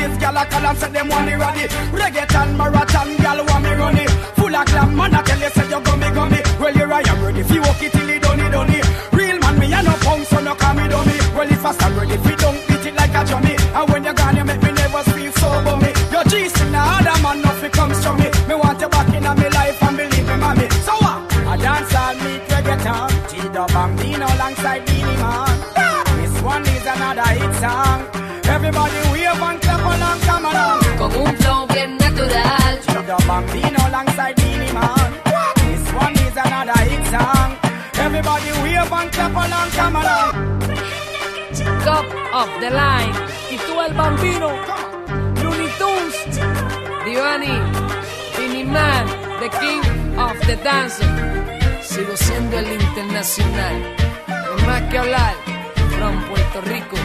Moses, gal a call and say them want me ready. Reggaeton, marathon, gal want me running. Full of glam, man I tell you say you gummy gummy. Well here I am ready, if you walk it till it done it done it. Real man, me a no punk, so no call me dummy. Well if I stand ready, if you don't beat it like a jummy. And when you're gone, you make me never feel so bummy. Your G-string, now other man nothing comes from me. Me want you back in my life and believe me, mommy. So what? I dance all meet reggaeton. G-Dub Bambino alongside Beenie Man. This one is another hit song. Everybody wave and G-Dub Bambino alongside Beanie Man. This one is another hit song. Everybody wave and clap along, come along. Top of the line. Y tú el bambino. Looney Tunes. Divani. Vinny Man. The King of the Dancer. Sigo siendo el internacional. No más que hablar. From Puerto Rico.